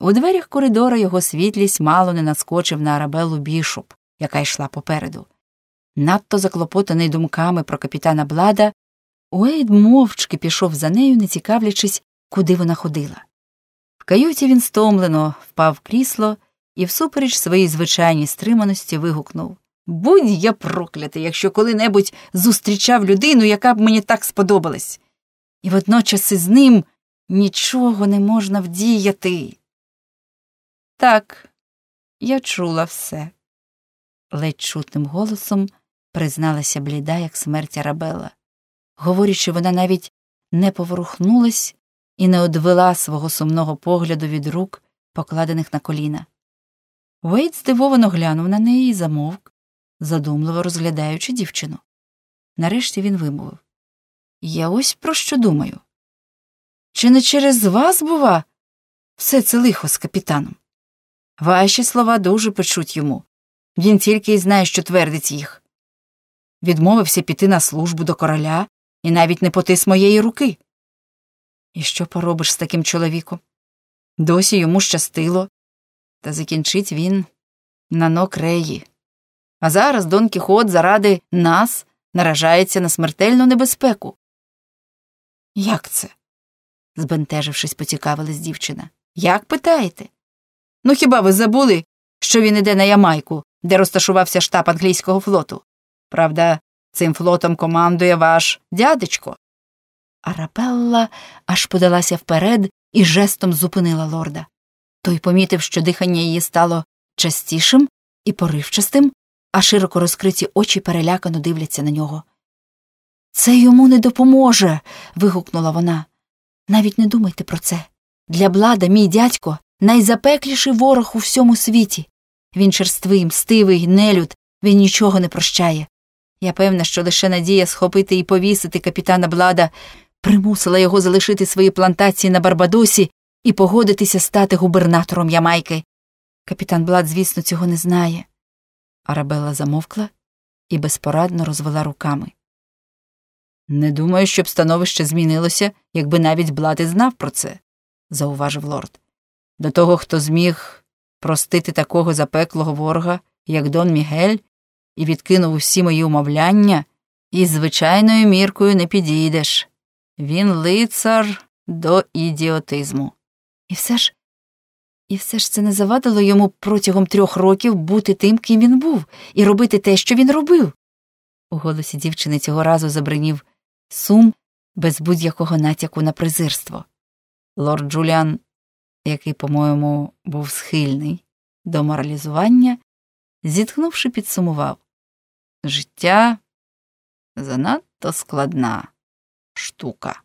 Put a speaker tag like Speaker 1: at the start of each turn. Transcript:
Speaker 1: У дверях коридора його світлість мало не наскочив на Арабеллу бішоп, яка йшла попереду. Надто заклопотаний думками про капітана Блада, Уейд мовчки пішов за нею, не цікавлячись, куди вона ходила. В каюті він стомлено впав в крісло і, всупереч своїй звичайній стриманості, вигукнув Будь я проклятий, якщо коли-небудь зустрічав людину, яка б мені так сподобалась. І водночас із ним нічого не можна вдіяти. Так, я чула все, ледь чутним голосом призналася бліда, як смерть Арабела. Говорячи, вона навіть не поворухнулась і не одвела свого сумного погляду від рук, покладених на коліна. Вейт здивовано глянув на неї і замовк, задумливо розглядаючи дівчину. Нарешті він вимовив Я ось про що думаю. Чи не через вас, бува, все це лихо з капітаном? Ваші слова дуже печуть йому. Він тільки й знає, що твердить їх. Відмовився піти на службу до короля і навіть не потис моєї руки. І що поробиш з таким чоловіком? Досі йому щастило, та закінчить він на нокреї. А зараз Дон Кіхот заради нас наражається на смертельну небезпеку. Як це? збентежившись, поцікавилась дівчина. Як питаєте? Ну хіба ви забули, що він іде на Ямайку, де розташувався штаб англійського флоту? Правда, цим флотом командує ваш дядечко. Арабелла аж подалася вперед і жестом зупинила лорда. Той помітив, що дихання її стало частішим і поривчастим, а широко розкриті очі перелякано дивляться на нього. Це йому не допоможе. вигукнула вона. Навіть не думайте про це. Для блада мій дядько найзапекліший ворог у всьому світі. Він черствий, мстивий, нелюд, він нічого не прощає. Я певна, що лише надія схопити і повісити капітана Блада примусила його залишити свої плантації на Барбадосі і погодитися стати губернатором Ямайки. Капітан Блад, звісно, цього не знає. Арабелла замовкла і безпорадно розвела руками. Не думаю, щоб становище змінилося, якби навіть Блад і знав про це, зауважив лорд. До того, хто зміг простити такого запеклого ворога, як Дон Мігель, і відкинув усі мої умовляння, і звичайною міркою не підійдеш. Він лицар до ідіотизму. І все ж і все ж це не завадило йому протягом трьох років бути тим, ким він був, і робити те, що він робив. У голосі дівчини цього разу забринів сум без будь-якого натяку на презирство. Лорд Джуліан, який, по-моєму, був схильний до моралізування, зітхнувши, підсумував життя занадто складна штука.